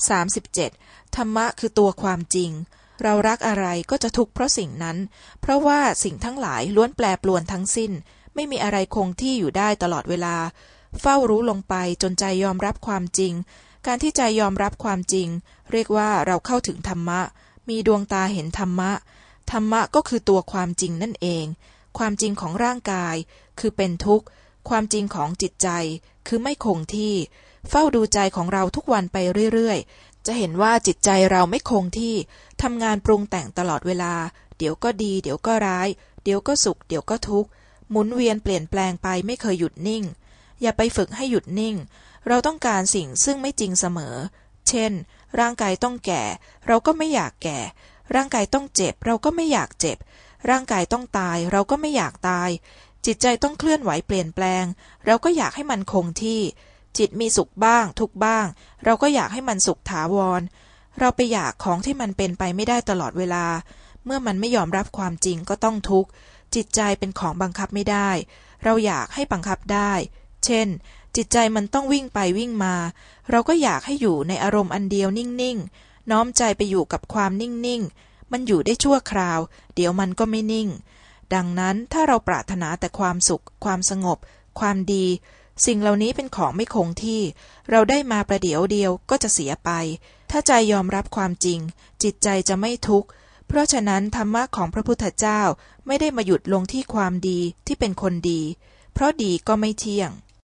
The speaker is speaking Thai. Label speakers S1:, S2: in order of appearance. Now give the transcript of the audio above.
S1: 37. ธรรมะคือตัวความจริง เรารักอะไรก็จะทุกข์เพราะสิ่งนั้น เพราะว่าสิ่งทั้งหลายล้วนแปรปรวนทั้งสิ้น ไม่มีอะไรคงที่อยู่ได้ตลอดเวลา เฝ้ารู้ลงไปจนใจยอมรับความจริง การที่ใจยอมรับความจริง เรียกว่าเราเข้าถึงธรรมะ มีดวงตาเห็นธรรมะ ธรรมะก็คือตัวความจริงนั่นเอง ความจริงของร่างกาย คือเป็นทุกข์ ความจริงของจิตใจคือไม่คงที่ เฝ้าดูใจของเราทุกวันไปเรื่อยๆ จะเห็นว่าจิตใจเราไม่คงที่ทำงานปรุงแต่งตลอดเวลา เดี๋ยวก็ดี เดี๋ยวก็ร้าย เดี๋ยวก็สุข เดี๋ยวก็ทุกข์หมุนเวียนเปลี่ยนแปลงไปไม่เคยหยุดนิ่ง อย่าไปฝึกให้หยุดนิ่ง เราต้องการสิ่งซึ่งไม่จริงเสมอ เช่น ร่างกายต้องแก่ เราก็ไม่อยากแก่ ร่างกายต้องเจ็บ เราก็ไม่อยากเจ็บ ร่างกายต้องตาย เราก็ไม่อยากตาย จิตใจต้องเคลื่อนไหวเปลี่ยนแปลง เราก็อยากให้มันคงที่ จิตมีสุขบ้าง ทุกบ้าง เราก็อยากให้มันสุขถาวร เราไปอยากของที่มันเป็นไปไม่ได้ตลอดเวลา เมื่อมันไม่ยอมรับความจริงก็ต้องทุกข์ จิตใจเป็นของบังคับไม่ได้ เราอยากให้บังคับได้ เช่น จิตใจมันต้องวิ่งไปวิ่งมา เราก็อยากให้อยู่ในอารมณ์อันเดียวนิ่งๆ น้อมใจไปอยู่กับความนิ่งๆ มันอยู่ได้ชั่วคราว เดี๋ยวมันก็ไม่นิ่ง ดังนั้นถ้าเราปรารถนาแต่ความสุข ความสงบ ความดี สิ่งเหล่านี้เป็นของไม่คงที่ เราได้มาประเดี๋ยวเดียวก็จะเสียไป ถ้าใจยอมรับความจริง จิตใจจะไม่ทุกข์ เพราะฉะนั้นธรรมะของพระพุทธเจ้าไม่ได้มาหยุดลงที่ความดีที่เป็นคนดี เพราะดีก็ไม่เที่ยง